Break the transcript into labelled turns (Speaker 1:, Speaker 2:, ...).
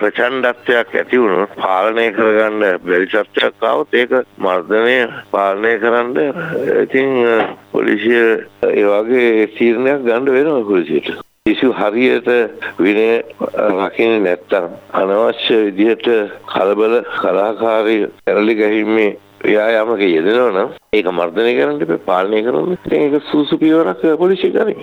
Speaker 1: ප්‍රචණ්ඩත්වයක් ඇති වුණොත් පාලනය කරගන්න බැරි තත්ත්වයක් ආවොත් ඒක මර්ධනය පාලනය කරන්න ඉතින් පොලිසිය ඒ වගේ තීරණයක් ගන්න වෙනවා පොලිසියට. කිසිු හරියට විනය රකින්නේ නැත්තම් අනවශ්‍ය විදිහට කලබල කලාකාරී පෙරලි ගැහිීමේ ව්‍යායාමක යෙදෙනවා නම් ඒක මර්ධනය කරන්න එපා පාලනය කරන්න. ඒක සූසු පියවරක් පොලිසිය කරේ.